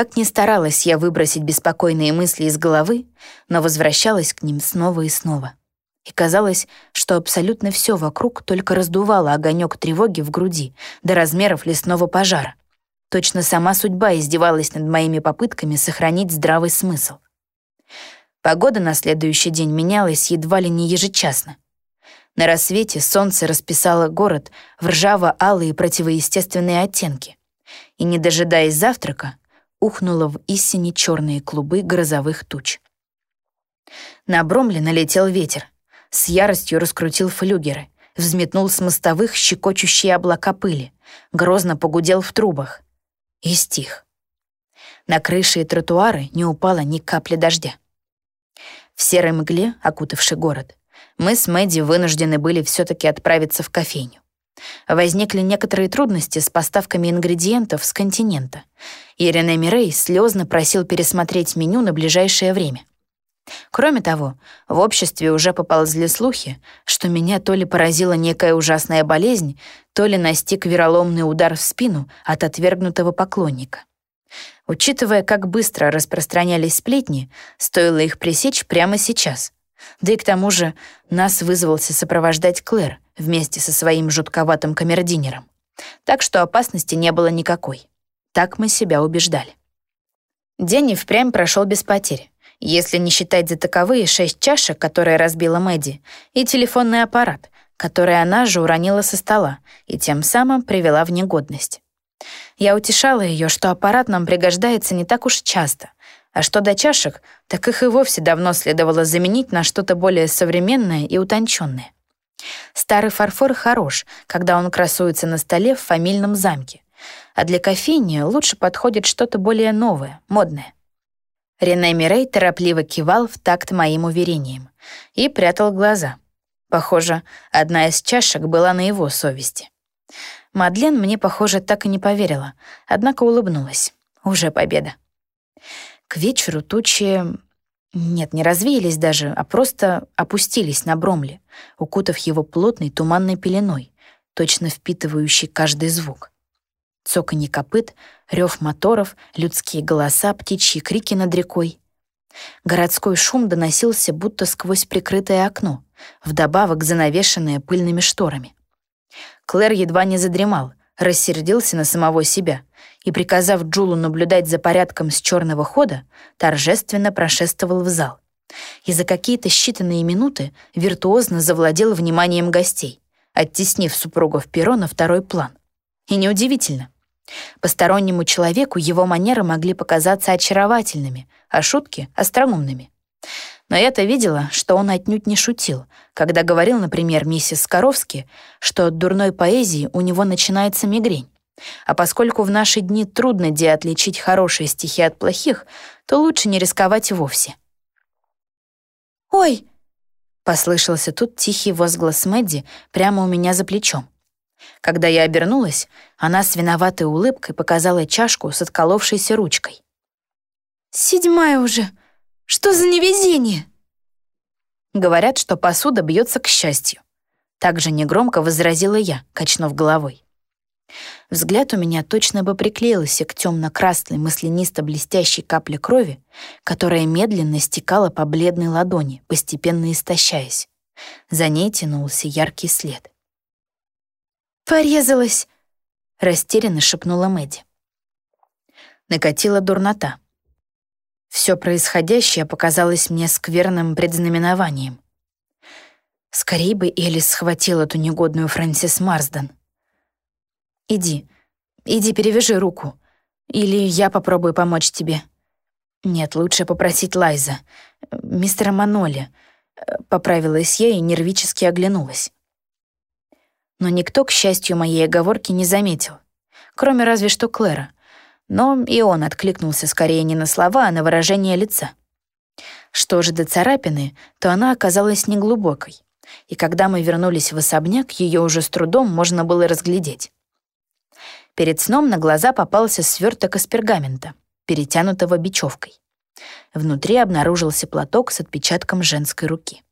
Как ни старалась я выбросить беспокойные мысли из головы, но возвращалась к ним снова и снова. И казалось, что абсолютно все вокруг только раздувало огонек тревоги в груди до размеров лесного пожара. Точно сама судьба издевалась над моими попытками сохранить здравый смысл. Погода на следующий день менялась едва ли не ежечасно. На рассвете солнце расписало город в ржаво-алые противоестественные оттенки. И, не дожидаясь завтрака, ухнуло в истине черные клубы грозовых туч. На Бромле налетел ветер, с яростью раскрутил флюгеры, взметнул с мостовых щекочущие облака пыли, грозно погудел в трубах и стих. На крыши и тротуары не упало ни капли дождя. В серой мгле, окутавшей город, мы с Мэдди вынуждены были все-таки отправиться в кофейню. Возникли некоторые трудности с поставками ингредиентов с континента, и Рене Мирей слезно просил пересмотреть меню на ближайшее время. Кроме того, в обществе уже поползли слухи, что меня то ли поразила некая ужасная болезнь, то ли настиг вероломный удар в спину от отвергнутого поклонника. Учитывая, как быстро распространялись сплетни, стоило их пресечь прямо сейчас. Да и к тому же нас вызвался сопровождать Клэр вместе со своим жутковатым камердинером, Так что опасности не было никакой. Так мы себя убеждали. День и впрямь прошел без потерь, если не считать за таковые шесть чашек, которые разбила Мэдди, и телефонный аппарат, который она же уронила со стола и тем самым привела в негодность. Я утешала ее, что аппарат нам пригождается не так уж часто, а что до чашек, так их и вовсе давно следовало заменить на что-то более современное и утонченное. Старый фарфор хорош, когда он красуется на столе в фамильном замке, а для кофейни лучше подходит что-то более новое, модное. Рене Мирей торопливо кивал в такт моим уверениям и прятал глаза. Похоже, одна из чашек была на его совести. Мадлен мне, похоже, так и не поверила, однако улыбнулась. Уже победа. К вечеру тучи... Нет, не развеялись даже, а просто опустились на Бромли, укутав его плотной туманной пеленой, точно впитывающей каждый звук. Цоканье копыт, рев моторов, людские голоса, птичьи крики над рекой. Городской шум доносился будто сквозь прикрытое окно, вдобавок занавешенное пыльными шторами. Клэр едва не задремал, рассердился на самого себя и, приказав Джулу наблюдать за порядком с черного хода, торжественно прошествовал в зал. И за какие-то считанные минуты виртуозно завладел вниманием гостей, оттеснив супругу в перо на второй план. И неудивительно. Постороннему человеку его манеры могли показаться очаровательными, а шутки — остроумными. Но я-то видела, что он отнюдь не шутил, когда говорил, например, миссис Скоровски, что от дурной поэзии у него начинается мигрень. А поскольку в наши дни трудно где отличить хорошие стихи от плохих, то лучше не рисковать вовсе. «Ой!» — послышался тут тихий возглас Мэдди прямо у меня за плечом. Когда я обернулась, она с виноватой улыбкой показала чашку с отколовшейся ручкой. «Седьмая уже! Что за невезение?» Говорят, что посуда бьется к счастью. Так же негромко возразила я, качнув головой. Взгляд у меня точно бы приклеился к темно-красной маслянисто-блестящей капле крови, которая медленно стекала по бледной ладони, постепенно истощаясь. За ней тянулся яркий след. «Порезалась!» — растерянно шепнула Мэдди. Накатила дурнота. Все происходящее показалось мне скверным предзнаменованием. Скорей бы Элис схватила эту негодную Фрэнсис Марсден. «Иди, иди перевяжи руку. Или я попробую помочь тебе». «Нет, лучше попросить Лайза. Мистера Маноли». Поправилась я и нервически оглянулась. Но никто, к счастью, моей оговорки не заметил. Кроме разве что Клэра — но и он откликнулся скорее не на слова, а на выражение лица. Что же до царапины, то она оказалась неглубокой, и когда мы вернулись в особняк, ее уже с трудом можно было разглядеть. Перед сном на глаза попался сверток из пергамента, перетянутого бечевкой. Внутри обнаружился платок с отпечатком женской руки.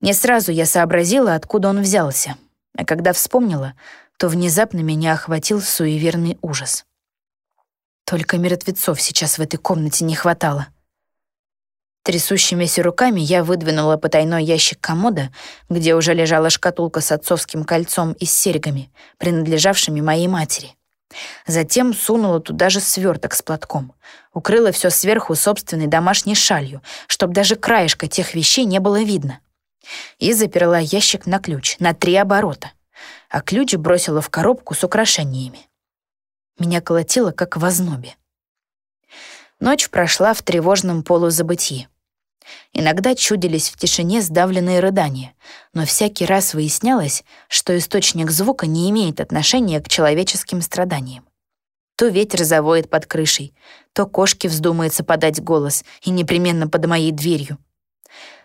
Не сразу я сообразила, откуда он взялся, а когда вспомнила, то внезапно меня охватил суеверный ужас. Только мертвецов сейчас в этой комнате не хватало. Трясущимися руками я выдвинула потайной ящик комода, где уже лежала шкатулка с отцовским кольцом и с серьгами, принадлежавшими моей матери. Затем сунула туда же сверток с платком. Укрыла все сверху собственной домашней шалью, чтобы даже краешка тех вещей не было видно. И заперла ящик на ключ, на три оборота. А ключ бросила в коробку с украшениями. Меня колотило, как в ознобе. Ночь прошла в тревожном полузабытии. Иногда чудились в тишине сдавленные рыдания, но всякий раз выяснялось, что источник звука не имеет отношения к человеческим страданиям. То ветер завоет под крышей, то кошке вздумается подать голос, и непременно под моей дверью.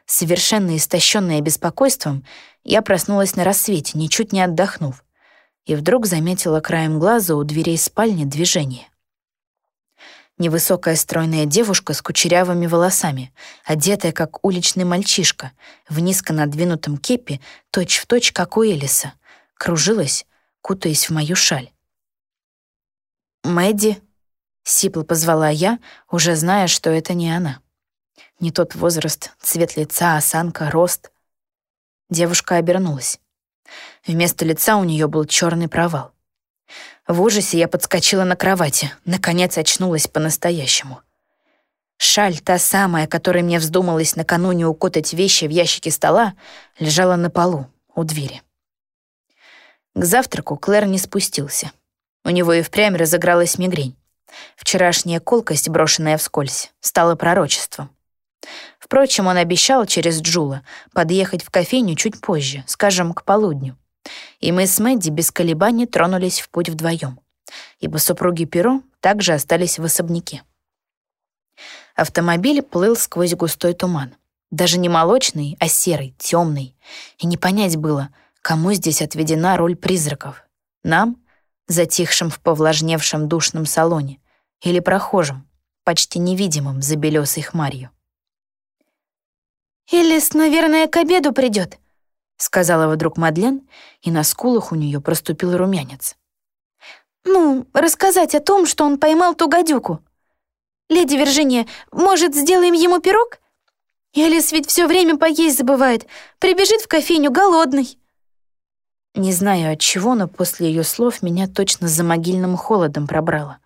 Совершенно истощенная беспокойством, я проснулась на рассвете, ничуть не отдохнув, и вдруг заметила краем глаза у дверей спальни движение. Невысокая стройная девушка с кучерявыми волосами, одетая как уличный мальчишка, в низко надвинутом кепе, точь-в-точь, как у Элиса, кружилась, кутаясь в мою шаль. «Мэдди», — сипло позвала я, уже зная, что это не она. Не тот возраст, цвет лица, осанка, рост. Девушка обернулась. Вместо лица у нее был черный провал. В ужасе я подскочила на кровати, наконец очнулась по-настоящему. Шаль, та самая, которой мне вздумалось накануне укутать вещи в ящике стола, лежала на полу, у двери. К завтраку Клэр не спустился. У него и впрямь разыгралась мигрень. Вчерашняя колкость, брошенная вскользь, стала пророчеством. Впрочем, он обещал через Джула подъехать в кофейню чуть позже, скажем, к полудню и мы с Мэдди без колебаний тронулись в путь вдвоем, ибо супруги Перо также остались в особняке. Автомобиль плыл сквозь густой туман. Даже не молочный, а серый, темный. И не понять было, кому здесь отведена роль призраков. Нам, затихшим в повлажневшем душном салоне, или прохожим, почти невидимым за белесой хмарью. «Элис, наверное, к обеду придет», — сказала вдруг Мадлен, и на скулах у нее проступил румянец. «Ну, рассказать о том, что он поймал ту гадюку. Леди Виржиния, может, сделаем ему пирог? Элис ведь все время поесть забывает, прибежит в кофейню голодный». Не знаю от чего, но после ее слов меня точно за могильным холодом пробрало.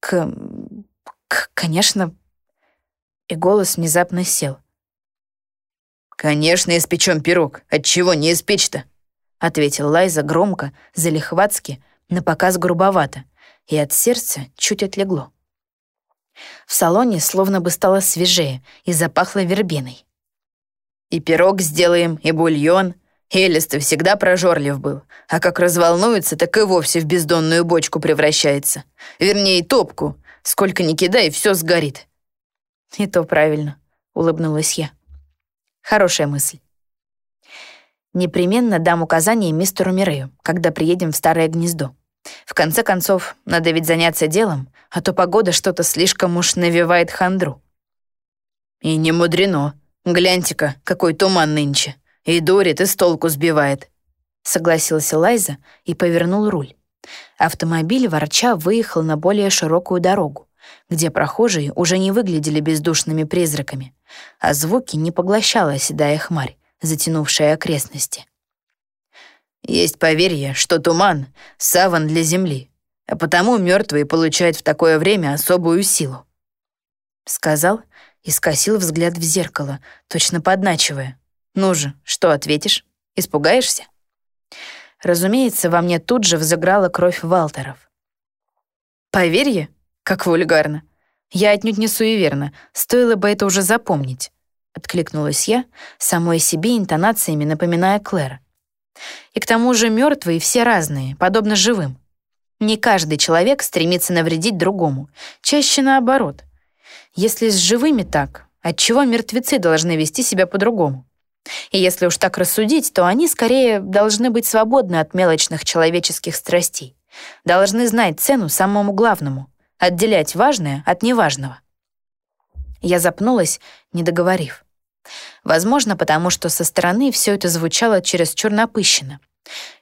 К... к... конечно... И голос внезапно сел. «Конечно, испечем пирог. Отчего не испечь-то?» — ответил Лайза громко, залихватски, напоказ грубовато, и от сердца чуть отлегло. В салоне словно бы стало свежее и запахло вербеной. «И пирог сделаем, и бульон. Элис-то всегда прожорлив был, а как разволнуется, так и вовсе в бездонную бочку превращается. Вернее, топку. Сколько ни кидай, все сгорит». «И то правильно», — улыбнулась я. Хорошая мысль. Непременно дам указание мистеру Мирею, когда приедем в Старое Гнездо. В конце концов, надо ведь заняться делом, а то погода что-то слишком уж навевает хандру. И не мудрено. Гляньте-ка, какой туман нынче. И дурит, и с толку сбивает. Согласился Лайза и повернул руль. Автомобиль, ворча, выехал на более широкую дорогу, где прохожие уже не выглядели бездушными призраками, а звуки не поглощала седая хмарь, затянувшая окрестности. Есть поверье, что туман — саван для земли, а потому мертвые получают в такое время особую силу. Сказал и скосил взгляд в зеркало, точно подначивая. «Ну же, что ответишь? Испугаешься?» Разумеется, во мне тут же взыграла кровь Валтеров. «Поверье? Как вульгарно. Я отнюдь не суеверна, стоило бы это уже запомнить. Откликнулась я, самой себе интонациями напоминая Клэр. И к тому же мертвые все разные, подобно живым. Не каждый человек стремится навредить другому, чаще наоборот. Если с живыми так, отчего мертвецы должны вести себя по-другому? И если уж так рассудить, то они скорее должны быть свободны от мелочных человеческих страстей, должны знать цену самому главному отделять важное от неважного. Я запнулась, не договорив. Возможно, потому что со стороны все это звучало чересчур напыщенно,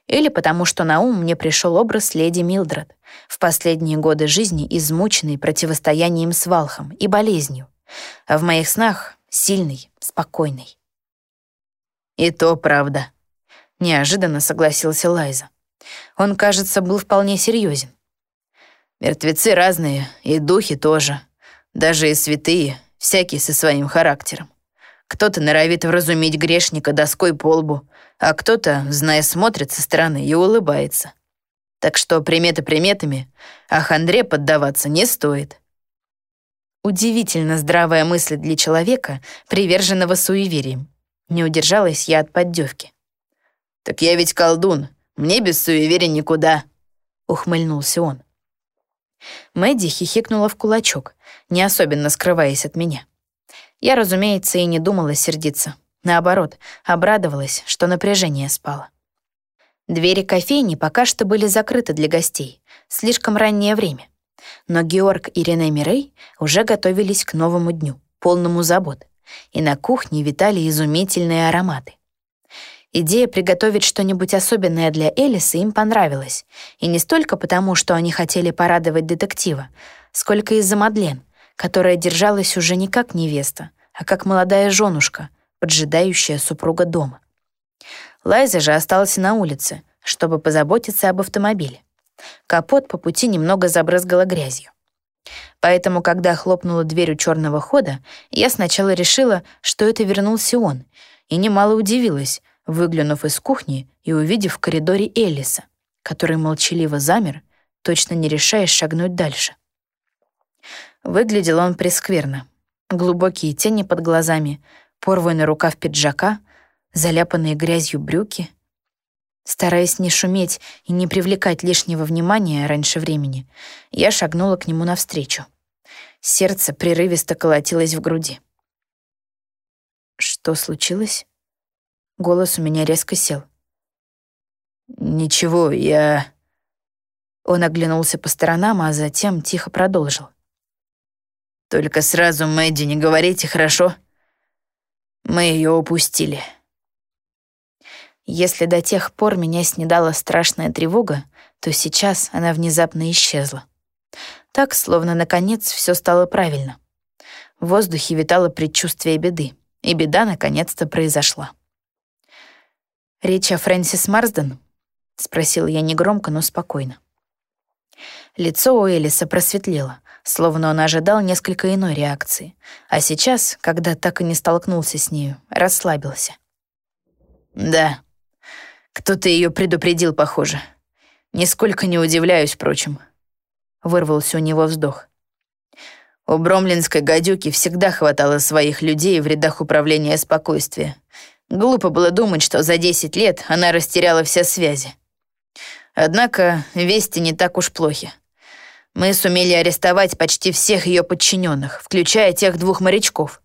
Или потому что на ум мне пришел образ леди Милдред, в последние годы жизни измученной противостоянием с Валхом и болезнью, а в моих снах сильный, спокойный. «И то правда», — неожиданно согласился Лайза. Он, кажется, был вполне серьезен. «Мертвецы разные, и духи тоже. Даже и святые, всякие со своим характером. Кто-то норовит вразумить грешника доской по лбу, а кто-то, зная, смотрит со стороны и улыбается. Так что приметы приметами, а хандре поддаваться не стоит. Удивительно здравая мысль для человека, приверженного суевериям. Не удержалась я от поддевки. «Так я ведь колдун, мне без суеверия никуда», — ухмыльнулся он. Мэдди хихикнула в кулачок, не особенно скрываясь от меня. Я, разумеется, и не думала сердиться. Наоборот, обрадовалась, что напряжение спало. Двери кофейни пока что были закрыты для гостей. Слишком раннее время. Но Георг и Рене Мирей уже готовились к новому дню, полному забот. И на кухне витали изумительные ароматы. Идея приготовить что-нибудь особенное для Элиса им понравилась. И не столько потому, что они хотели порадовать детектива, сколько из-за Мадлен, которая держалась уже не как невеста, а как молодая женушка, поджидающая супруга дома. Лайза же осталась на улице, чтобы позаботиться об автомобиле. Капот по пути немного забрызгала грязью. Поэтому, когда хлопнула дверь у черного хода, я сначала решила, что это вернулся он, и немало удивилась, выглянув из кухни и увидев в коридоре Элиса, который молчаливо замер, точно не решаясь шагнуть дальше. Выглядел он прескверно. Глубокие тени под глазами, порванный рукав пиджака, заляпанные грязью брюки. Стараясь не шуметь и не привлекать лишнего внимания раньше времени, я шагнула к нему навстречу. Сердце прерывисто колотилось в груди. Что случилось? Голос у меня резко сел. «Ничего, я...» Он оглянулся по сторонам, а затем тихо продолжил. Только сразу Мэдди не говорите, хорошо? Мы ее упустили. Если до тех пор меня снедала страшная тревога, то сейчас она внезапно исчезла. Так, словно наконец все стало правильно. В воздухе витало предчувствие беды, и беда наконец-то произошла. «Речь о Фрэнсис Марсден?» — спросил я негромко, но спокойно. Лицо у Элиса просветлело, словно он ожидал несколько иной реакции, а сейчас, когда так и не столкнулся с нею, расслабился. «Да, кто-то ее предупредил, похоже. Нисколько не удивляюсь, впрочем». Вырвался у него вздох. У бромлинской гадюки всегда хватало своих людей в рядах управления спокойствия. Глупо было думать, что за 10 лет она растеряла все связи. Однако вести не так уж плохи. Мы сумели арестовать почти всех ее подчиненных, включая тех двух морячков.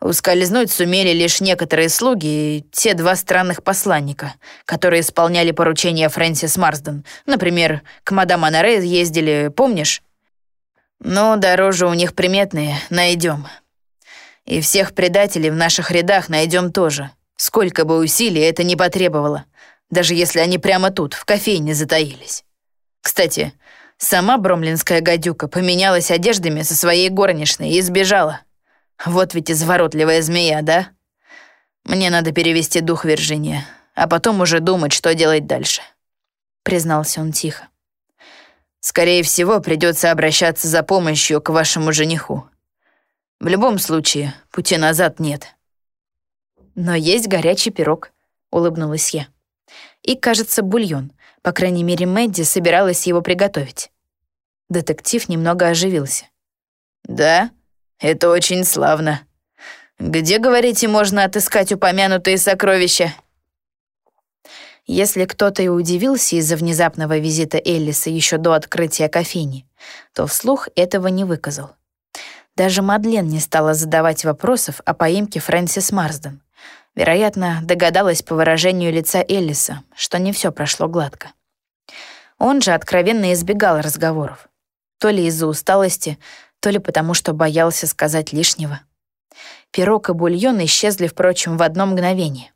Ускользнуть сумели лишь некоторые слуги и те два странных посланника, которые исполняли поручения Фрэнсис Марсден. Например, к мадам Анаре ездили, помнишь? Но дороже у них приметные, найдем. И всех предателей в наших рядах найдем тоже. Сколько бы усилий это не потребовало, даже если они прямо тут, в кофейне, затаились. Кстати, Сама бромлинская гадюка поменялась одеждами со своей горничной и сбежала. Вот ведь изворотливая змея, да? Мне надо перевести дух Виржиния, а потом уже думать, что делать дальше», — признался он тихо. «Скорее всего, придется обращаться за помощью к вашему жениху. В любом случае, пути назад нет». «Но есть горячий пирог», — улыбнулась я. «И, кажется, бульон, по крайней мере, Мэдди собиралась его приготовить. Детектив немного оживился. «Да, это очень славно. Где, говорите, можно отыскать упомянутые сокровища?» Если кто-то и удивился из-за внезапного визита Эллиса еще до открытия кофейни, то вслух этого не выказал. Даже Мадлен не стала задавать вопросов о поимке Фрэнсис Марсден. Вероятно, догадалась по выражению лица Эллиса, что не все прошло гладко. Он же откровенно избегал разговоров. То ли из-за усталости, то ли потому, что боялся сказать лишнего. Пирог и бульон исчезли, впрочем, в одно мгновение.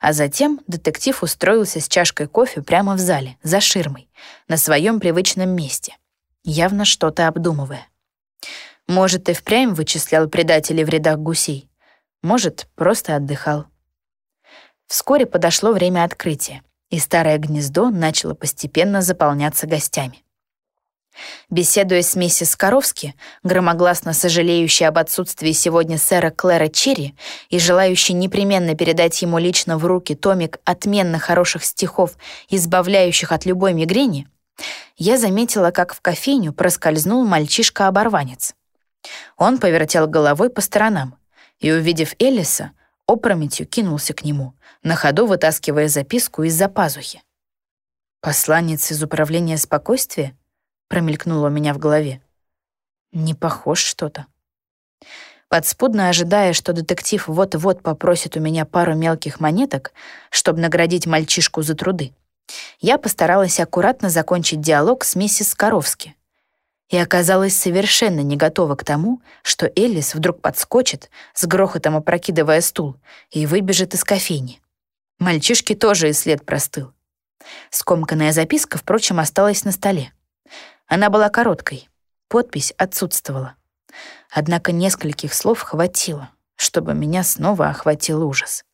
А затем детектив устроился с чашкой кофе прямо в зале, за ширмой, на своем привычном месте, явно что-то обдумывая. Может, и впрямь вычислял предателей в рядах гусей, может, просто отдыхал. Вскоре подошло время открытия, и старое гнездо начало постепенно заполняться гостями. Беседуя с миссис Коровски, громогласно сожалеющей об отсутствии сегодня сэра Клэра Черри и желающей непременно передать ему лично в руки томик отменно хороших стихов, избавляющих от любой мигрени, я заметила, как в кофейню проскользнул мальчишка-оборванец. Он повертел головой по сторонам и, увидев Элиса, опрометью кинулся к нему, на ходу вытаскивая записку из-за пазухи. «Посланец из управления спокойствия?» промелькнуло у меня в голове. Не похож что-то. Подспудно ожидая, что детектив вот-вот попросит у меня пару мелких монеток, чтобы наградить мальчишку за труды, я постаралась аккуратно закончить диалог с миссис Коровски и оказалась совершенно не готова к тому, что Элис вдруг подскочит, с грохотом опрокидывая стул, и выбежит из кофейни. Мальчишке тоже и след простыл. Скомканная записка, впрочем, осталась на столе. Она была короткой, подпись отсутствовала. Однако нескольких слов хватило, чтобы меня снова охватил ужас.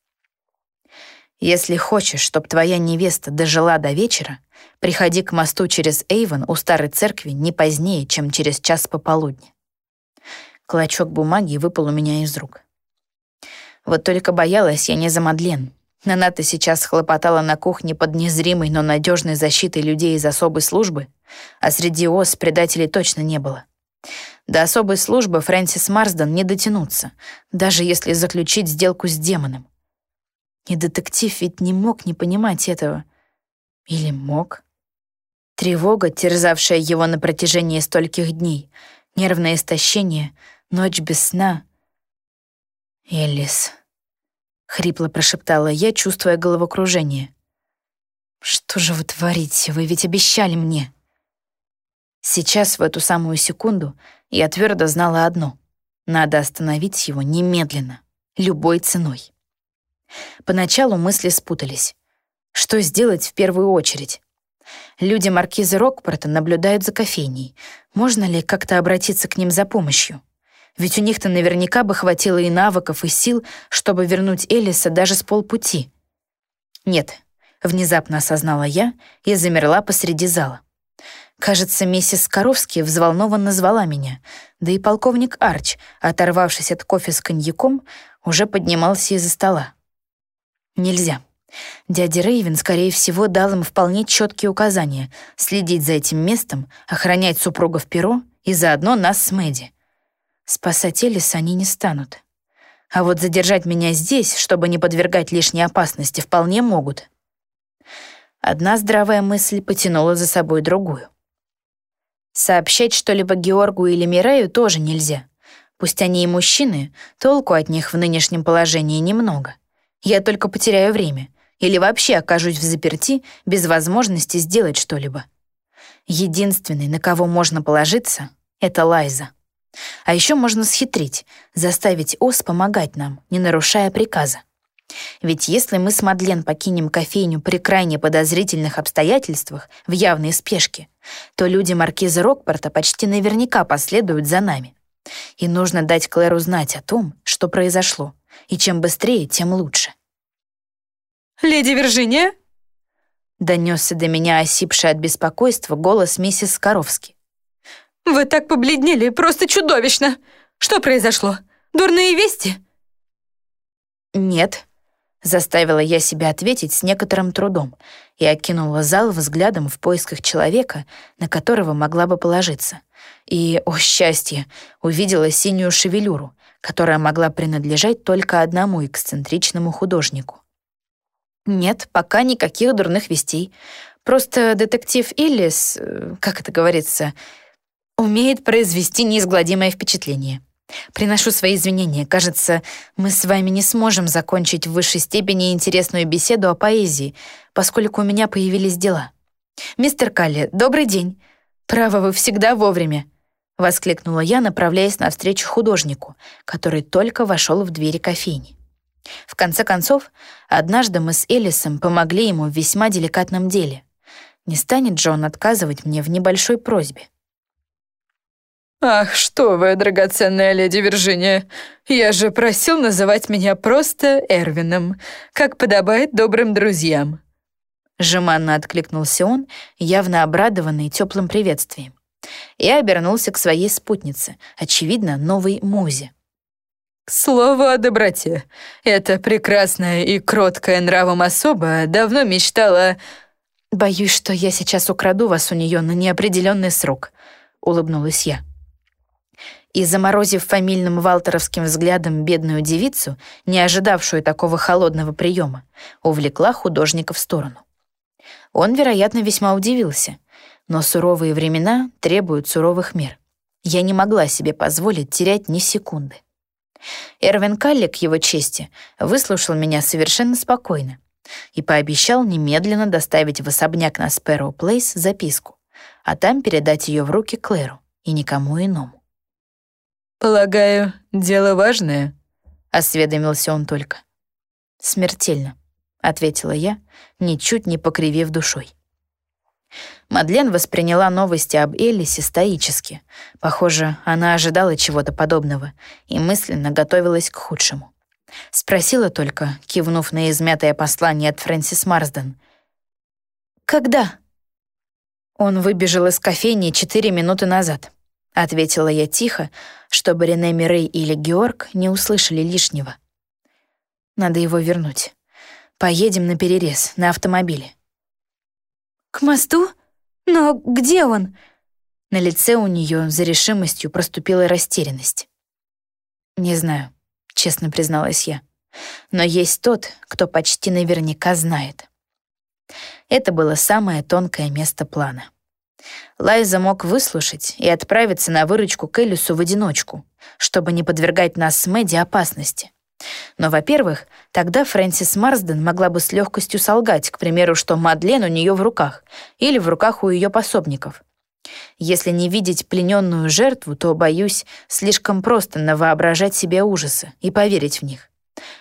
«Если хочешь, чтобы твоя невеста дожила до вечера, приходи к мосту через Эйвен у старой церкви не позднее, чем через час пополудни». Клочок бумаги выпал у меня из рук. Вот только боялась я не за Мадлен, Наната сейчас хлопотала на кухне под незримой, но надежной защитой людей из особой службы, а среди ОС предателей точно не было. До особой службы Фрэнсис Марсден не дотянуться, даже если заключить сделку с демоном. И детектив ведь не мог не понимать этого. Или мог? Тревога, терзавшая его на протяжении стольких дней, нервное истощение, ночь без сна. Элис. — хрипло прошептала я, чувствуя головокружение. «Что же вы творите? Вы ведь обещали мне!» Сейчас, в эту самую секунду, я твердо знала одно — надо остановить его немедленно, любой ценой. Поначалу мысли спутались. Что сделать в первую очередь? Люди маркиза Рокпорта наблюдают за кофейней. Можно ли как-то обратиться к ним за помощью? Ведь у них-то наверняка бы хватило и навыков, и сил, чтобы вернуть Элиса даже с полпути. Нет, внезапно осознала я и замерла посреди зала. Кажется, миссис Коровский взволнованно звала меня, да и полковник Арч, оторвавшись от кофе с коньяком, уже поднимался из-за стола. Нельзя. Дядя Рейвен, скорее всего, дал им вполне четкие указания следить за этим местом, охранять супругов Перо и заодно нас с Мэдди. Спасать Элис они не станут. А вот задержать меня здесь, чтобы не подвергать лишней опасности, вполне могут. Одна здравая мысль потянула за собой другую. Сообщать что-либо Георгу или Мирею тоже нельзя. Пусть они и мужчины, толку от них в нынешнем положении немного. Я только потеряю время или вообще окажусь в заперти без возможности сделать что-либо. Единственный, на кого можно положиться, — это Лайза. А еще можно схитрить, заставить Ос помогать нам, не нарушая приказа. Ведь если мы с Мадлен покинем кофейню при крайне подозрительных обстоятельствах в явной спешке, то люди маркиза Рокпорта почти наверняка последуют за нами. И нужно дать Клэру знать о том, что произошло, и чем быстрее, тем лучше. «Леди Виржиния?» Донесся до меня осипший от беспокойства голос миссис Скоровски. «Вы так побледнели, просто чудовищно! Что произошло? Дурные вести?» «Нет», — заставила я себя ответить с некоторым трудом и окинула зал взглядом в поисках человека, на которого могла бы положиться. И, о счастье, увидела синюю шевелюру, которая могла принадлежать только одному эксцентричному художнику. Нет, пока никаких дурных вестей. Просто детектив Иллис, э, как это говорится, умеет произвести неизгладимое впечатление. Приношу свои извинения. Кажется, мы с вами не сможем закончить в высшей степени интересную беседу о поэзии, поскольку у меня появились дела. Мистер Калли, добрый день. Право, вы всегда вовремя. Воскликнула я, направляясь навстречу художнику, который только вошел в двери кофейни. В конце концов, однажды мы с Элисом помогли ему в весьма деликатном деле. Не станет Джон отказывать мне в небольшой просьбе. «Ах, что вы, драгоценная леди Виржиния! Я же просил называть меня просто Эрвином, как подобает добрым друзьям!» Жеманно откликнулся он, явно обрадованный теплым приветствием, и обернулся к своей спутнице, очевидно, новой музе. К слову о доброте. Эта прекрасная и кроткая нравом особа давно мечтала... «Боюсь, что я сейчас украду вас у нее на неопределенный срок», — улыбнулась я и, заморозив фамильным валтеровским взглядом бедную девицу, не ожидавшую такого холодного приема, увлекла художника в сторону. Он, вероятно, весьма удивился, но суровые времена требуют суровых мер. Я не могла себе позволить терять ни секунды. Эрвин Калли, к его чести, выслушал меня совершенно спокойно и пообещал немедленно доставить в особняк на Спэроу Плейс записку, а там передать ее в руки Клэру и никому иному. «Полагаю, дело важное?» — осведомился он только. «Смертельно», — ответила я, ничуть не покривив душой. Мадлен восприняла новости об Элисе стоически. Похоже, она ожидала чего-то подобного и мысленно готовилась к худшему. Спросила только, кивнув на измятое послание от Фрэнсис Марсден. «Когда?» Он выбежал из кофейни четыре минуты назад. — ответила я тихо, чтобы Рене Мирей или Георг не услышали лишнего. «Надо его вернуть. Поедем на перерез, на автомобиле». «К мосту? Но где он?» На лице у нее за решимостью проступила растерянность. «Не знаю», — честно призналась я. «Но есть тот, кто почти наверняка знает». Это было самое тонкое место плана. Лайза мог выслушать и отправиться на выручку к Элису в одиночку, чтобы не подвергать нас с Мэдди опасности. Но, во-первых, тогда Фрэнсис Марсден могла бы с легкостью солгать, к примеру, что Мадлен у нее в руках или в руках у ее пособников. Если не видеть плененную жертву, то, боюсь, слишком просто навоображать себе ужасы и поверить в них.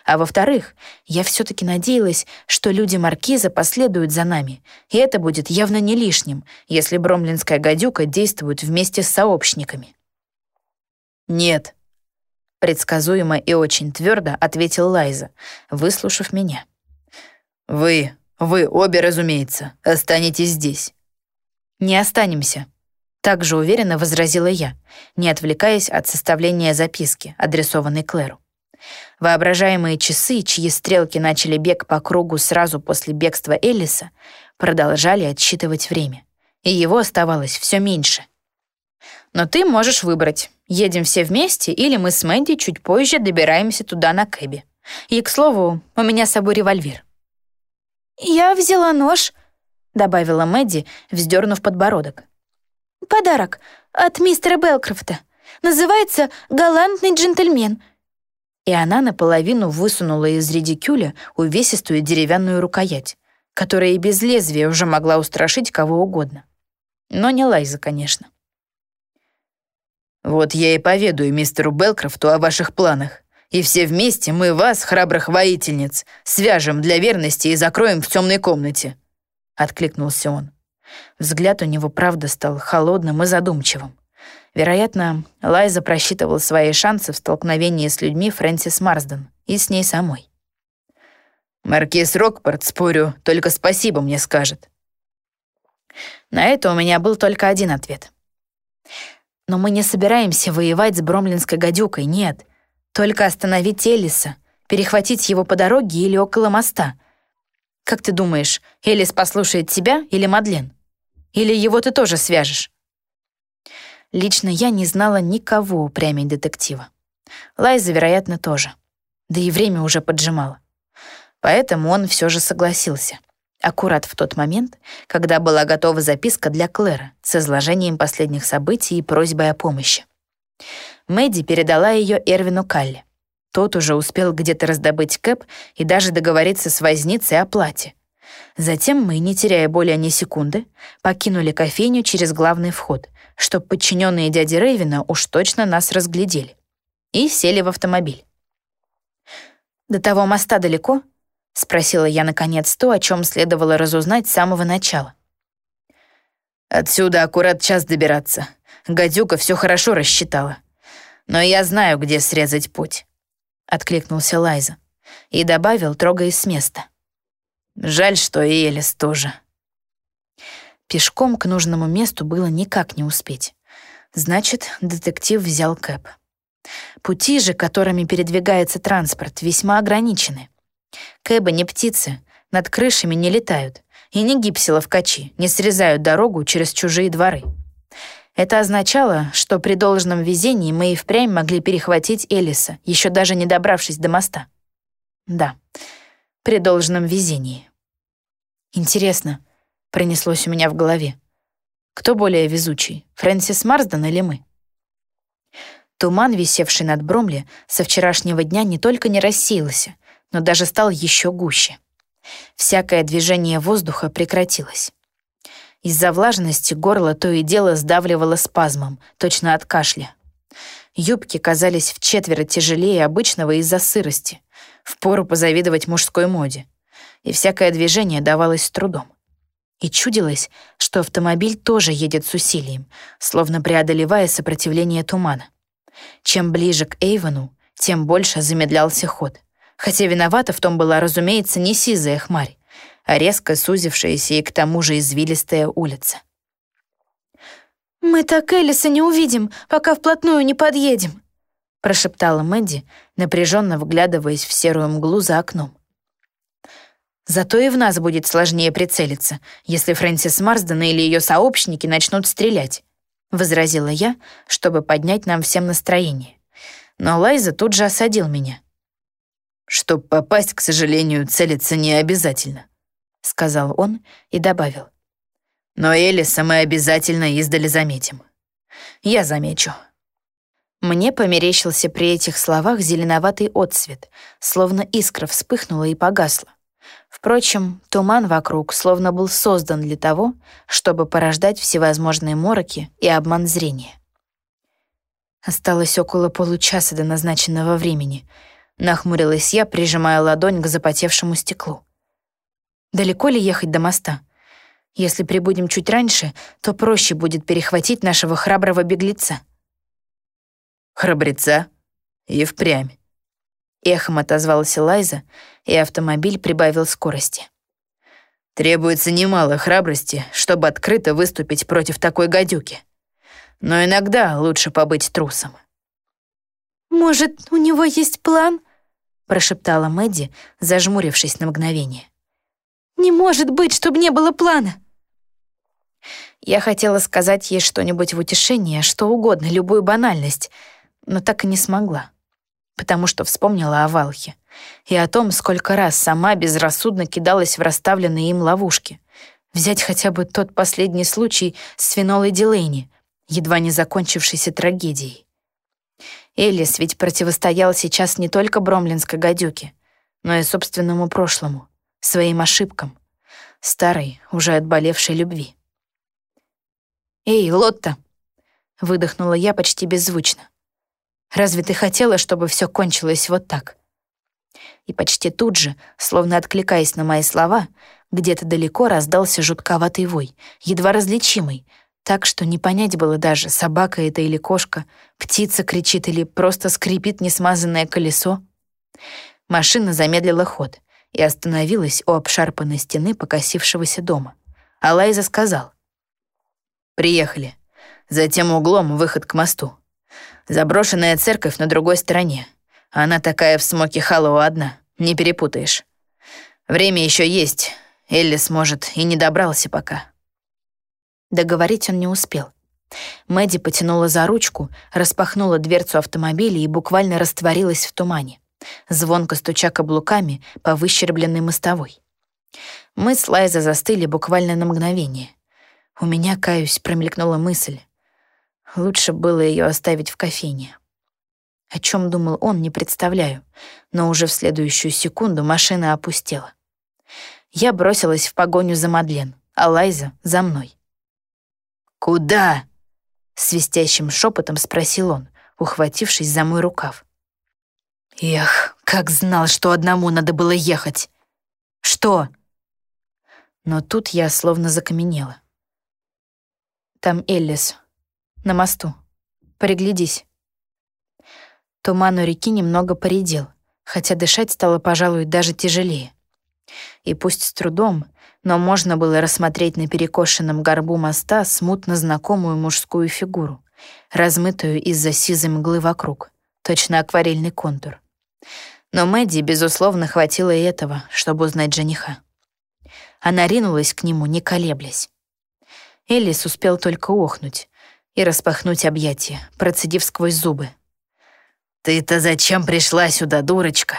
А во-вторых, я все-таки надеялась, что люди Маркиза последуют за нами, и это будет явно не лишним, если бромлинская гадюка действует вместе с сообщниками. «Нет», — предсказуемо и очень твердо ответил Лайза, выслушав меня. «Вы, вы обе, разумеется, останетесь здесь». «Не останемся», — также уверенно возразила я, не отвлекаясь от составления записки, адресованной Клэру. Воображаемые часы, чьи стрелки начали бег по кругу сразу после бегства Эллиса, продолжали отсчитывать время, и его оставалось все меньше. Но ты можешь выбрать, едем все вместе или мы с Мэнди чуть позже добираемся туда на Кэбе. И, к слову, у меня с собой револьвер. «Я взяла нож», — добавила Мэдди, вздернув подбородок. «Подарок от мистера Белкрофта. Называется «Галантный джентльмен», и она наполовину высунула из редикюля увесистую деревянную рукоять, которая и без лезвия уже могла устрашить кого угодно. Но не Лайза, конечно. «Вот я и поведаю мистеру Белкрофту о ваших планах, и все вместе мы вас, храбрых воительниц, свяжем для верности и закроем в темной комнате», — откликнулся он. Взгляд у него, правда, стал холодным и задумчивым. Вероятно, Лайза просчитывал свои шансы в столкновении с людьми Фрэнсис Марсден и с ней самой. «Маркиз Рокпорт, спорю, только спасибо мне скажет». На это у меня был только один ответ. «Но мы не собираемся воевать с бромлинской гадюкой, нет. Только остановить Элиса, перехватить его по дороге или около моста. Как ты думаешь, Элис послушает тебя или Мадлен? Или его ты тоже свяжешь?» Лично я не знала никого упрямей детектива. Лайза, вероятно, тоже. Да и время уже поджимало. Поэтому он все же согласился. Аккурат в тот момент, когда была готова записка для Клэра с изложением последних событий и просьбой о помощи. Мэдди передала ее Эрвину Калли. Тот уже успел где-то раздобыть кэп и даже договориться с возницей о плате. Затем мы, не теряя более ни секунды, покинули кофейню через главный вход, чтобы подчиненные дяди Рейвина уж точно нас разглядели, и сели в автомобиль. «До того моста далеко?» — спросила я, наконец, то, о чем следовало разузнать с самого начала. «Отсюда аккурат час добираться. Гадюка все хорошо рассчитала. Но я знаю, где срезать путь», — откликнулся Лайза и добавил, трогаясь с места. «Жаль, что и Элис тоже». Пешком к нужному месту было никак не успеть. Значит, детектив взял кэп. Пути же, которыми передвигается транспорт, весьма ограничены. Кэбы не птицы, над крышами не летают, и не гипсиловкачи, не срезают дорогу через чужие дворы. Это означало, что при должном везении мы и впрямь могли перехватить Элиса, еще даже не добравшись до моста. Да, при должном везении. Интересно, пронеслось у меня в голове. Кто более везучий, Фрэнсис Марсден или мы? Туман, висевший над Бромли, со вчерашнего дня не только не рассеялся, но даже стал еще гуще. Всякое движение воздуха прекратилось. Из-за влажности горло то и дело сдавливало спазмом, точно от кашля. Юбки казались в четверо тяжелее обычного из-за сырости. Впору позавидовать мужской моде. И всякое движение давалось с трудом. И чудилось, что автомобиль тоже едет с усилием, словно преодолевая сопротивление тумана. Чем ближе к Эйвону, тем больше замедлялся ход. Хотя виновата в том была, разумеется, не сизая хмарь, а резко сузившаяся и к тому же извилистая улица. «Мы так Элиса не увидим, пока вплотную не подъедем», прошептала Мэдди, напряженно вглядываясь в серую мглу за окном. Зато и в нас будет сложнее прицелиться, если Фрэнсис Марсден или ее сообщники начнут стрелять. — возразила я, чтобы поднять нам всем настроение. Но Лайза тут же осадил меня. «Чтоб попасть, к сожалению, целиться не обязательно», — сказал он и добавил. «Но Элиса мы обязательно издали заметим. Я замечу». Мне померещился при этих словах зеленоватый отсвет, словно искра вспыхнула и погасла. Впрочем, туман вокруг словно был создан для того, чтобы порождать всевозможные мороки и обман зрения. Осталось около получаса до назначенного времени. Нахмурилась я, прижимая ладонь к запотевшему стеклу. Далеко ли ехать до моста? Если прибудем чуть раньше, то проще будет перехватить нашего храброго беглеца. Храбреца? И впрямь. Эхом отозвался Лайза, и автомобиль прибавил скорости. Требуется немало храбрости, чтобы открыто выступить против такой гадюки. Но иногда лучше побыть трусом. «Может, у него есть план?» Прошептала Мэдди, зажмурившись на мгновение. «Не может быть, чтобы не было плана!» Я хотела сказать ей что-нибудь в утешение, что угодно, любую банальность, но так и не смогла потому что вспомнила о Валхе и о том, сколько раз сама безрассудно кидалась в расставленные им ловушки. Взять хотя бы тот последний случай с Фенолой Дилейни, едва не закончившейся трагедией. Элис ведь противостоял сейчас не только бромлинской гадюке, но и собственному прошлому, своим ошибкам, старой, уже отболевшей любви. «Эй, Лотта!» — выдохнула я почти беззвучно. Разве ты хотела, чтобы все кончилось вот так?» И почти тут же, словно откликаясь на мои слова, где-то далеко раздался жутковатый вой, едва различимый, так что не понять было даже, собака это или кошка, птица кричит или просто скрипит несмазанное колесо. Машина замедлила ход и остановилась у обшарпанной стены покосившегося дома. А Лайза сказал. «Приехали. За тем углом выход к мосту». Заброшенная церковь на другой стороне. Она такая в Смоки Халлоу одна, не перепутаешь. Время еще есть, Эллис, может, и не добрался пока». Договорить он не успел. Мэдди потянула за ручку, распахнула дверцу автомобиля и буквально растворилась в тумане, звонко стуча каблуками по выщербленной мостовой. Мы с Лайза застыли буквально на мгновение. У меня, каюсь, промелькнула мысль. Лучше было ее оставить в кофейне. О чем думал он, не представляю, но уже в следующую секунду машина опустела. Я бросилась в погоню за Мадлен, а Лайза — за мной. Эх, как знал, что одному надо было ехать. Что? Но тут я словно закаменела. Там Эллис, на мосту. Приглядись. Туман у реки немного поредел, хотя дышать стало, пожалуй, даже тяжелее. И пусть с трудом, но можно было рассмотреть на перекошенном горбу моста смутно знакомую мужскую фигуру, размытую из-за сизой мглы вокруг, точно акварельный контур. Но Мэдди, безусловно, хватило и этого, чтобы узнать жениха. Она ринулась к нему, не колеблясь. Элис успел только охнуть и распахнуть объятия, процедив сквозь зубы. «Ты-то зачем пришла сюда, дурочка?»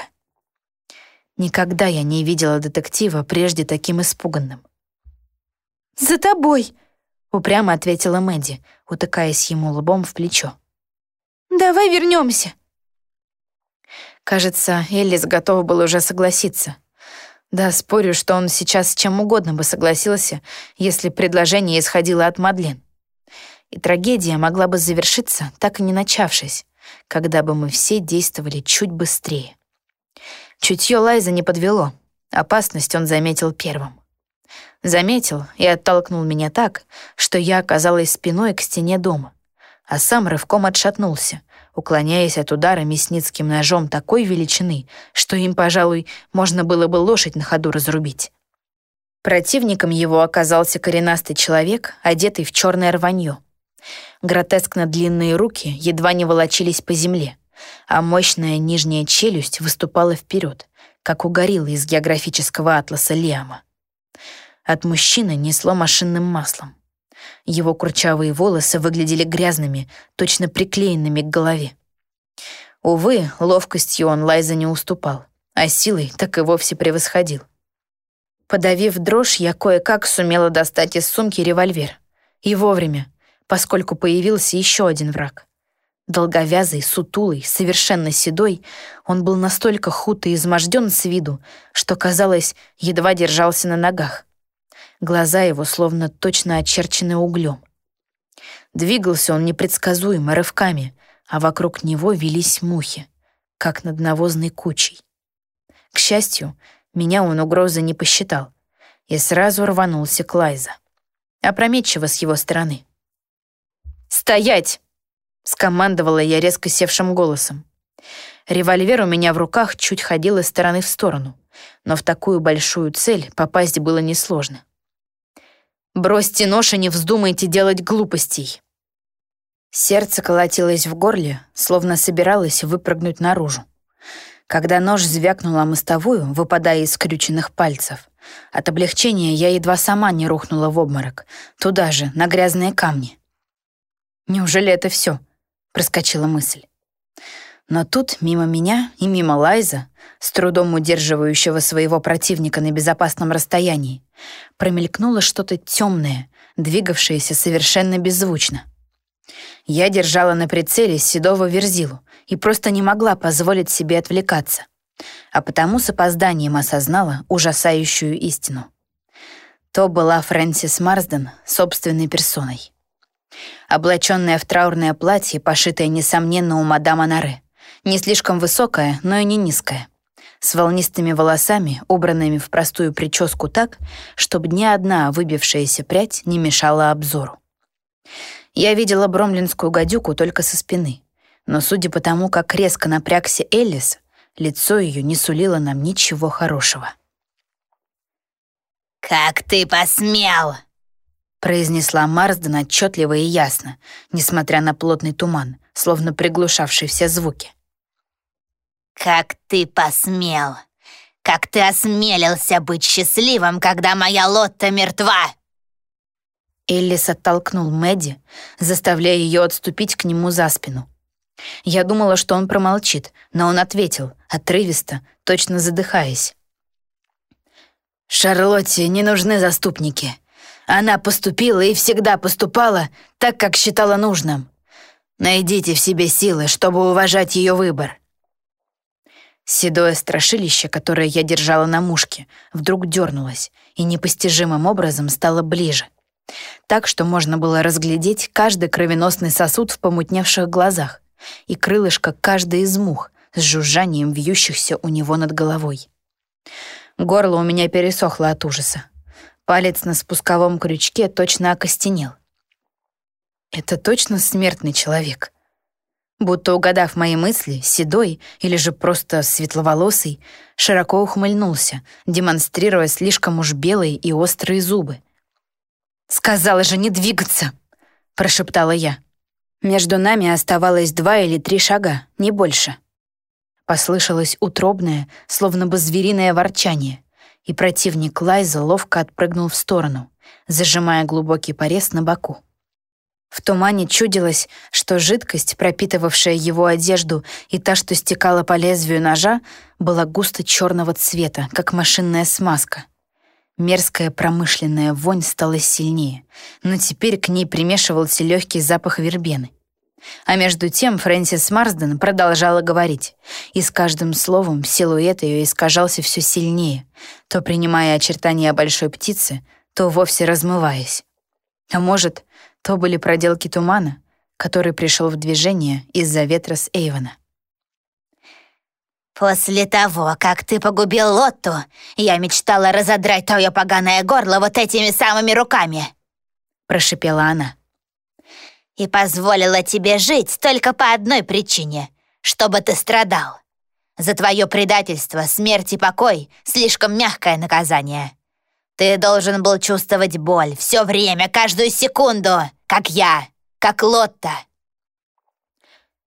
Никогда я не видела детектива прежде таким испуганным. «За тобой!» — упрямо ответила Мэдди, утыкаясь ему лбом в плечо. «Давай вернемся. Кажется, Эллис готов был уже согласиться. Да, спорю, что он сейчас с чем угодно бы согласился, если предложение исходило от Мадлен. И трагедия могла бы завершиться, так и не начавшись, когда бы мы все действовали чуть быстрее. Чутье Лайза не подвело. Опасность он заметил первым. Заметил и оттолкнул меня так, что я оказалась спиной к стене дома, а сам рывком отшатнулся, уклоняясь от удара мясницким ножом такой величины, что им, пожалуй, можно было бы лошадь на ходу разрубить. Противником его оказался коренастый человек, одетый в черное рванье. Гротескно длинные руки едва не волочились по земле, а мощная нижняя челюсть выступала вперед, как у гориллы из географического атласа Лиама. От мужчины несло машинным маслом. Его курчавые волосы выглядели грязными, точно приклеенными к голове. Увы, ловкостью он Лайза не уступал, а силой так и вовсе превосходил. Подавив дрожь, я кое-как сумела достать из сумки револьвер. И вовремя, поскольку появился еще один враг. Долговязый, сутулый, совершенно седой, он был настолько худ и изможден с виду, что, казалось, едва держался на ногах. Глаза его словно точно очерчены углем. Двигался он непредсказуемо, рывками, а вокруг него велись мухи, как над навозной кучей. К счастью, меня он угрозы не посчитал и сразу рванулся к Лайза. Опрометчиво с его стороны. «Стоять!» — скомандовала я резко севшим голосом. Револьвер у меня в руках чуть ходил из стороны в сторону, но в такую большую цель попасть было несложно. Бросьте нож и не вздумайте делать глупостей. Сердце колотилось в горле, словно собиралось выпрыгнуть наружу. Когда нож звякнул о мостовую, выпадая из скрюченных пальцев, от облегчения я едва сама не рухнула в обморок, туда же, на грязные камни. «Неужели это все? Проскочила мысль. Но тут мимо меня и мимо Лайза, с трудом удерживающего своего противника на безопасном расстоянии, промелькнуло что-то темное, двигавшееся совершенно беззвучно. Я держала на прицеле седого верзилу и просто не могла позволить себе отвлекаться, а потому с опозданием осознала ужасающую истину. То была Фрэнсис Марсден собственной персоной. Облаченная в траурное платье, пошитое, несомненно, у мадам Анаре, не слишком высокая, но и не низкая. С волнистыми волосами, убранными в простую прическу так, чтобы ни одна выбившаяся прядь не мешала обзору. Я видела бромлинскую гадюку только со спины, но судя по тому, как резко напрягся Эллис, лицо ее не сулило нам ничего хорошего. «Как ты посмел!» Произнесла Марсден отчетливо и ясно, несмотря на плотный туман, словно приглушавший все звуки. «Как ты посмел! Как ты осмелился быть счастливым, когда моя Лотта мертва!» Эллис оттолкнул Мэдди, заставляя ее отступить к нему за спину. Я думала, что он промолчит, но он ответил, отрывисто, точно задыхаясь. «Шарлотте не нужны заступники. Она поступила и всегда поступала так, как считала нужным. Найдите в себе силы, чтобы уважать ее выбор. Седое страшилище, которое я держала на мушке, вдруг дернулось и непостижимым образом стало ближе. Так что можно было разглядеть каждый кровеносный сосуд в помутневших глазах и крылышко каждой из мух, с жужжанием вьющихся у него над головой. Горло у меня пересохло от ужаса. Палец на спусковом крючке точно окостенел. Это точно смертный человек. Будто угадав мои мысли, седой или же просто светловолосый, широко ухмыльнулся, демонстрируя слишком уж белые и острые зубы. «Сказала же не двигаться!» — прошептала я. Между нами оставалось два или три шага, не больше. Послышалось утробное, словно бы звериное ворчание, и противник Лайза ловко отпрыгнул в сторону, зажимая глубокий порез на боку. В тумане чудилось, что жидкость, пропитывавшая его одежду, и та, что стекала по лезвию ножа, была густо черного цвета, как машинная смазка. Мерзкая промышленная вонь стала сильнее, но теперь к ней примешивался легкий запах вербены. А между тем Фрэнсис Марсден продолжала говорить, и с каждым словом силуэт ее искажался все сильнее, то принимая очертания большой птицы, то вовсе размываясь. А может, то были проделки тумана, который пришел в движение из-за ветра с Эйвона. «После того, как ты погубил Лотту, я мечтала разодрать твое поганое горло вот этими самыми руками!» Прошипела она. «И позволила тебе жить только по одной причине, чтобы ты страдал. За твое предательство, смерть и покой — слишком мягкое наказание. Ты должен был чувствовать боль все время, каждую секунду, как я, как Лотта.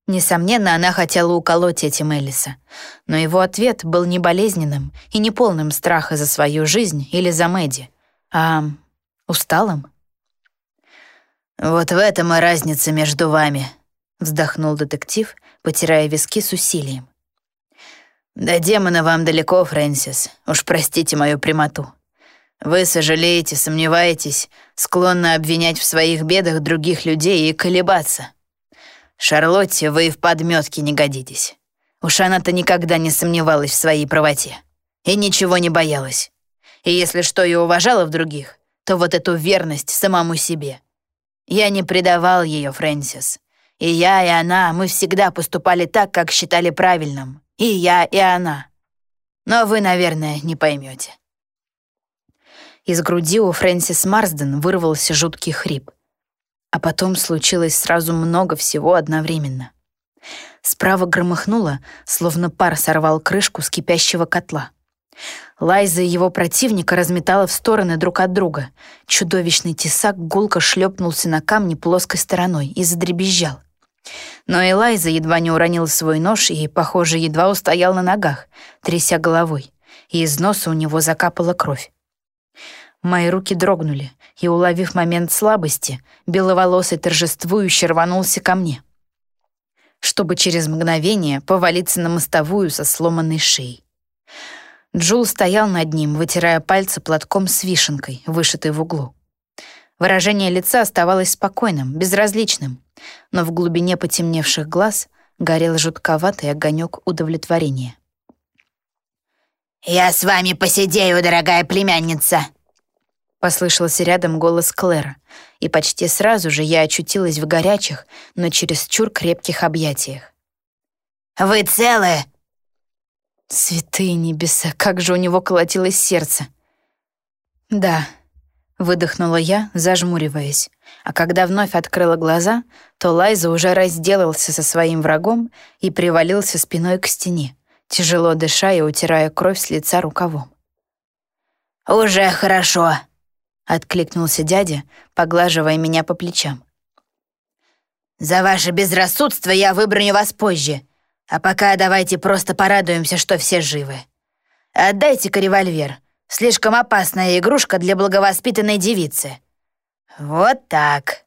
Несомненно, она хотела уколоть этим Элиса, но его ответ был не болезненным и не полным страха за свою жизнь или за Мэдди, а усталым. «Вот в этом и разница между вами», — вздохнул детектив, потирая виски с усилием. «Да демона вам далеко, Фрэнсис, уж простите мою прямоту. Вы сожалеете, сомневаетесь, склонны обвинять в своих бедах других людей и колебаться. Шарлотте вы и в подметке не годитесь. Уж она-то никогда не сомневалась в своей правоте и ничего не боялась. И если что и уважала в других, то вот эту верность самому себе. Я не предавал ее, Фрэнсис. И я, и она, мы всегда поступали так, как считали правильным. И я, и она. Но вы, наверное, не поймете. Из груди у Фрэнсис Марсден вырвался жуткий хрип. А потом случилось сразу много всего одновременно. Справа громыхнуло, словно пар сорвал крышку с кипящего котла. Лайза и его противника разметала в стороны друг от друга. Чудовищный тесак гулко шлепнулся на камни плоской стороной и задребезжал. Но Элайза едва не уронил свой нож и, похоже, едва устоял на ногах, тряся головой, и из носа у него закапала кровь. Мои руки дрогнули, и, уловив момент слабости, беловолосый торжествующе рванулся ко мне, чтобы через мгновение повалиться на мостовую со сломанной шеей. Джул стоял над ним, вытирая пальцы платком с вишенкой, вышитой в углу. Выражение лица оставалось спокойным, безразличным, но в глубине потемневших глаз горел жутковатый огонек удовлетворения. «Я с вами посидею, дорогая племянница!» Послышался рядом голос Клэра, и почти сразу же я очутилась в горячих, но чересчур крепких объятиях. «Вы целы?» Святые небеса, как же у него колотилось сердце. «Да», — выдохнула я, зажмуриваясь, а когда вновь открыла глаза, то Лайза уже разделался со своим врагом и привалился спиной к стене, тяжело дыша и утирая кровь с лица рукавом. «Уже хорошо», — откликнулся дядя, поглаживая меня по плечам. «За ваше безрассудство я выброню вас позже, а пока давайте просто порадуемся, что все живы. Отдайте-ка револьвер. Слишком опасная игрушка для благовоспитанной девицы. Вот так».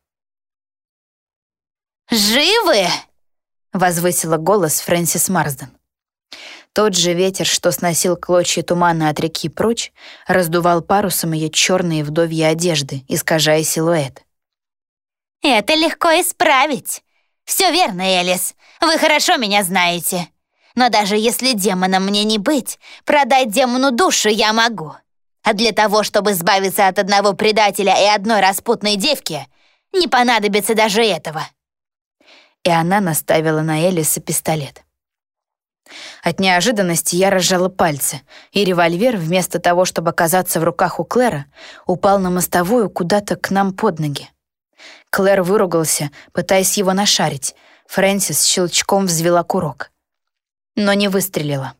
«Живы?» — возвысила голос Фрэнсис Марсден. Тот же ветер, что сносил клочья тумана от реки прочь, раздувал парусом ее черные вдовьи одежды, искажая силуэт. «Это легко исправить. Все верно, Элис. Вы хорошо меня знаете. Но даже если демоном мне не быть, продать демону душу я могу. А для того, чтобы избавиться от одного предателя и одной распутной девки, не понадобится даже этого». И она наставила на Элиса пистолет. От неожиданности я разжала пальцы, и револьвер, вместо того, чтобы оказаться в руках у Клэра, упал на мостовую куда-то к нам под ноги. Клэр выругался, пытаясь его нашарить. Фрэнсис щелчком взвела курок. Но не выстрелила.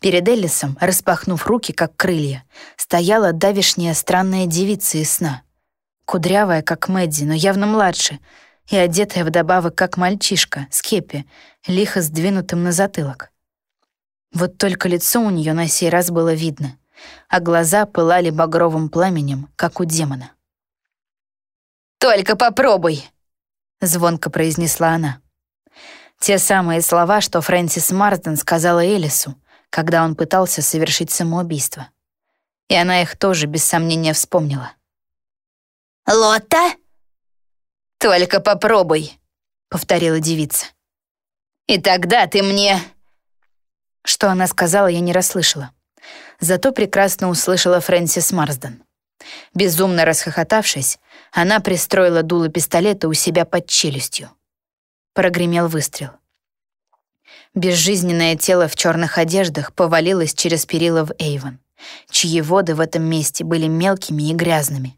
Перед Эллисом, распахнув руки, как крылья, стояла давишняя странная девица из сна. Кудрявая, как Мэдди, но явно младше, и одетая вдобавок, как мальчишка, с кепи, лихо сдвинутым на затылок. Вот только лицо у нее на сей раз было видно, а глаза пылали багровым пламенем, как у демона. «Только попробуй!» — звонко произнесла она. Те самые слова, что Фрэнсис Марсден сказала Элису, когда он пытался совершить самоубийство. И она их тоже без сомнения вспомнила. «Лотта?» «Только попробуй», — повторила девица. «И тогда ты мне...» Что она сказала, я не расслышала. Зато прекрасно услышала Фрэнсис Марсден. Безумно расхохотавшись, она пристроила дуло пистолета у себя под челюстью. Прогремел выстрел. Безжизненное тело в черных одеждах повалилось через перила в Эйвон, чьи воды в этом месте были мелкими и грязными.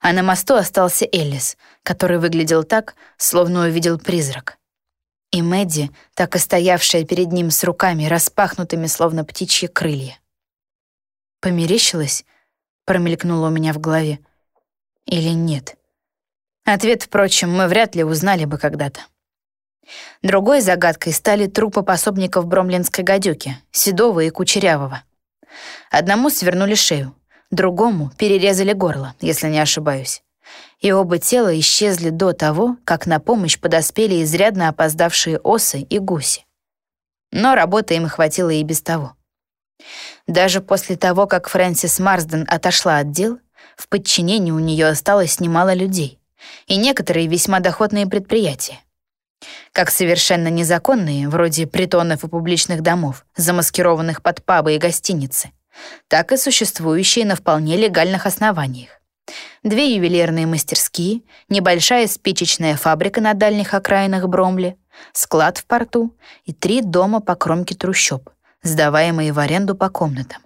А на мосту остался Эллис, который выглядел так, словно увидел призрак. И Мэдди, так и стоявшая перед ним с руками, распахнутыми, словно птичьи крылья. «Померещилась?» — промелькнуло у меня в голове. «Или нет?» Ответ, впрочем, мы вряд ли узнали бы когда-то. Другой загадкой стали трупы пособников бромлинской гадюки, Седова и Кучерявого. Одному свернули шею, другому перерезали горло, если не ошибаюсь. И оба тела исчезли до того, как на помощь подоспели изрядно опоздавшие осы и гуси. Но работы им хватило и без того. Даже после того, как Фрэнсис Марсден отошла от дел, в подчинении у нее осталось немало людей и некоторые весьма доходные предприятия как совершенно незаконные, вроде притонов и публичных домов, замаскированных под пабы и гостиницы, так и существующие на вполне легальных основаниях. Две ювелирные мастерские, небольшая спичечная фабрика на дальних окраинах Бромли, склад в порту и три дома по кромке трущоб, сдаваемые в аренду по комнатам.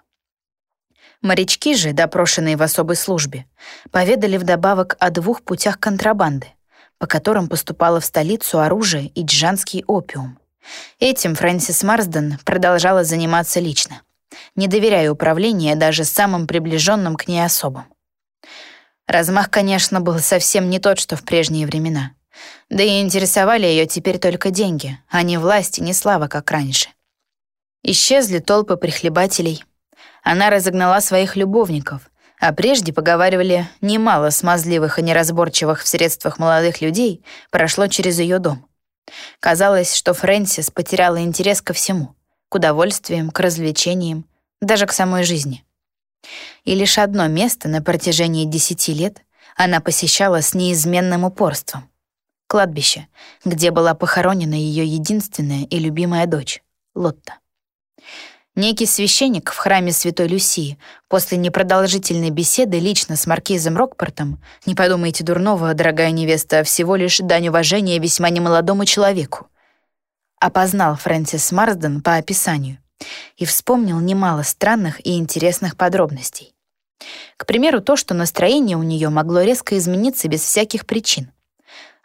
Морячки же, допрошенные в особой службе, поведали вдобавок о двух путях контрабанды — по которым поступало в столицу оружие и джанский опиум. Этим Фрэнсис Марсден продолжала заниматься лично, не доверяя управлению даже самым приближенным к ней особам. Размах, конечно, был совсем не тот, что в прежние времена. Да и интересовали ее теперь только деньги, а не власть и не слава, как раньше. Исчезли толпы прихлебателей. Она разогнала своих любовников, а прежде, поговаривали, немало смазливых и неразборчивых в средствах молодых людей прошло через ее дом. Казалось, что Фрэнсис потеряла интерес ко всему — к удовольствиям, к развлечениям, даже к самой жизни. И лишь одно место на протяжении десяти лет она посещала с неизменным упорством — кладбище, где была похоронена ее единственная и любимая дочь — Лотта. Некий священник в храме Святой Люсии после непродолжительной беседы лично с маркизом Рокпортом, не подумайте дурного, дорогая невеста, всего лишь дань уважения весьма немолодому человеку, опознал Фрэнсис Марсден по описанию и вспомнил немало странных и интересных подробностей. К примеру, то, что настроение у нее могло резко измениться без всяких причин.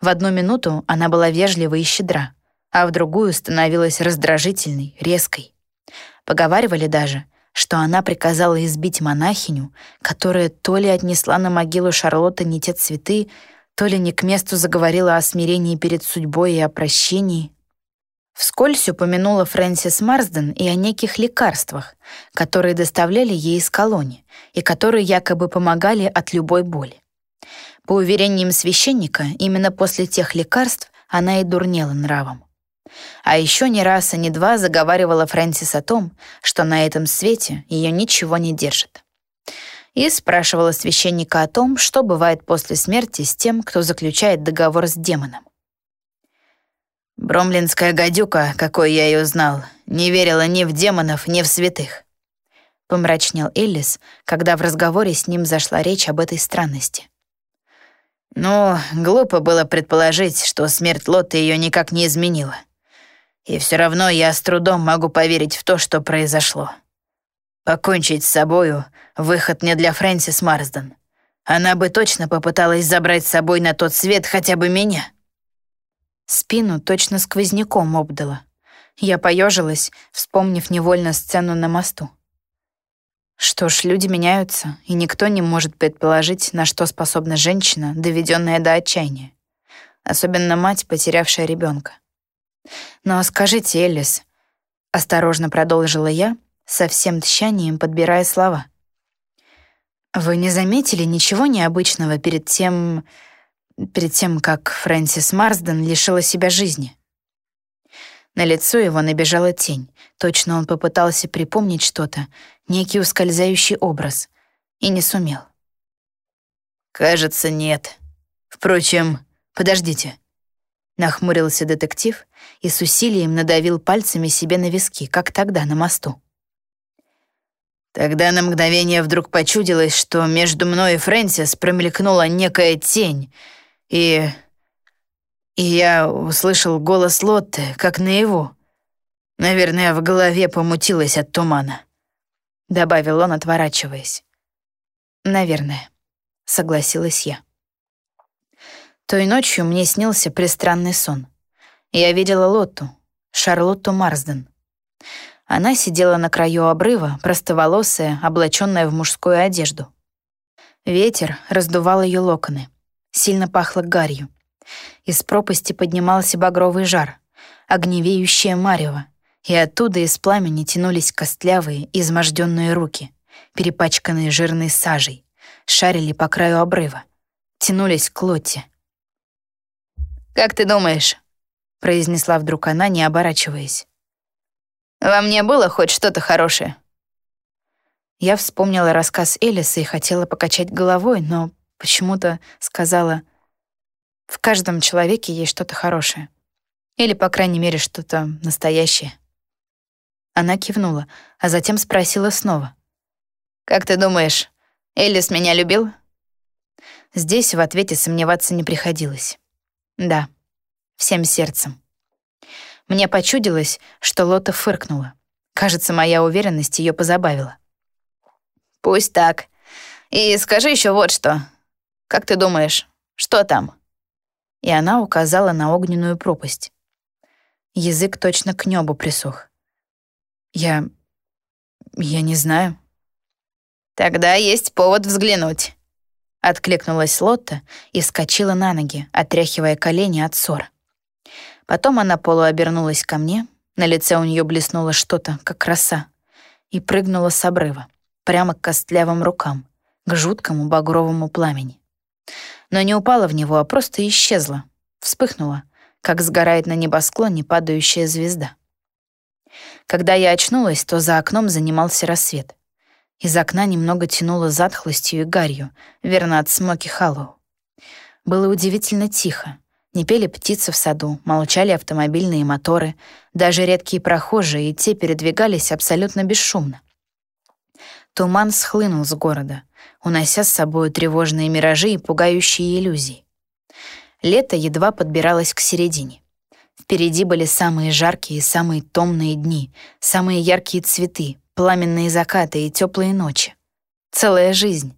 В одну минуту она была вежлива и щедра, а в другую становилась раздражительной, резкой. Поговаривали даже, что она приказала избить монахиню, которая то ли отнесла на могилу Шарлотты не те цветы, то ли не к месту заговорила о смирении перед судьбой и о прощении. Вскользь упомянула Фрэнсис Марсден и о неких лекарствах, которые доставляли ей из колонии и которые якобы помогали от любой боли. По уверениям священника, именно после тех лекарств она и дурнела нравом. А еще не раз, а не два заговаривала Фрэнсис о том, что на этом свете ее ничего не держит. И спрашивала священника о том, что бывает после смерти с тем, кто заключает договор с демоном. «Бромлинская гадюка, какой я ее знал, не верила ни в демонов, ни в святых», — помрачнел Эллис, когда в разговоре с ним зашла речь об этой странности. «Ну, глупо было предположить, что смерть Лотты ее никак не изменила. И все равно я с трудом могу поверить в то, что произошло. Покончить с собою — выход не для Фрэнсис Марсден. Она бы точно попыталась забрать с собой на тот свет хотя бы меня. Спину точно сквозняком обдала. Я поежилась, вспомнив невольно сцену на мосту. Что ж, люди меняются, и никто не может предположить, на что способна женщина, доведенная до отчаяния. Особенно мать, потерявшая ребенка. «Но скажите, Элис», — осторожно продолжила я, со всем тщанием подбирая слова. «Вы не заметили ничего необычного перед тем, перед тем, как Фрэнсис Марсден лишила себя жизни?» На лицо его набежала тень. Точно он попытался припомнить что-то, некий ускользающий образ, и не сумел. «Кажется, нет. Впрочем, подождите». Нахмурился детектив и с усилием надавил пальцами себе на виски, как тогда на мосту. Тогда на мгновение вдруг почудилось, что между мной и Фрэнсис промелькнула некая тень, и и я услышал голос Лотты, как наяву. Наверное, в голове помутилось от тумана. Добавил он, отворачиваясь. «Наверное», — согласилась я. Той ночью мне снился пристранный сон. Я видела Лотту, Шарлотту Марсден. Она сидела на краю обрыва, простоволосая, облаченная в мужскую одежду. Ветер раздувал ее локоны. Сильно пахло гарью. Из пропасти поднимался багровый жар, огневеющее марево, и оттуда из пламени тянулись костлявые, изможденные руки, перепачканные жирной сажей, шарили по краю обрыва, тянулись к лоте. «Как ты думаешь?» — произнесла вдруг она, не оборачиваясь. «Во мне было хоть что-то хорошее?» Я вспомнила рассказ Элиса и хотела покачать головой, но почему-то сказала в каждом человеке есть что-то хорошее. Или, по крайней мере, что-то настоящее. Она кивнула, а затем спросила снова. «Как ты думаешь, Элис меня любил?» Здесь в ответе сомневаться не приходилось. Да, всем сердцем. Мне почудилось, что Лота фыркнула. Кажется, моя уверенность ее позабавила. «Пусть так. И скажи еще вот что. Как ты думаешь, что там?» и она указала на огненную пропасть. Язык точно к небу присох. Я... я не знаю. Тогда есть повод взглянуть. Откликнулась Лотта и вскочила на ноги, отряхивая колени от ссор. Потом она полуобернулась ко мне, на лице у нее блеснуло что-то, как роса, и прыгнула с обрыва, прямо к костлявым рукам, к жуткому багровому пламени но не упала в него, а просто исчезла, вспыхнула, как сгорает на небосклоне падающая звезда. Когда я очнулась, то за окном занимался рассвет. Из окна немного тянуло затхлостью и гарью, верно от Смоки Халлоу. Было удивительно тихо. Не пели птицы в саду, молчали автомобильные моторы, даже редкие прохожие и те передвигались абсолютно бесшумно. Туман схлынул с города, унося с собой тревожные миражи и пугающие иллюзии. Лето едва подбиралось к середине. Впереди были самые жаркие и самые томные дни, самые яркие цветы, пламенные закаты и теплые ночи. Целая жизнь.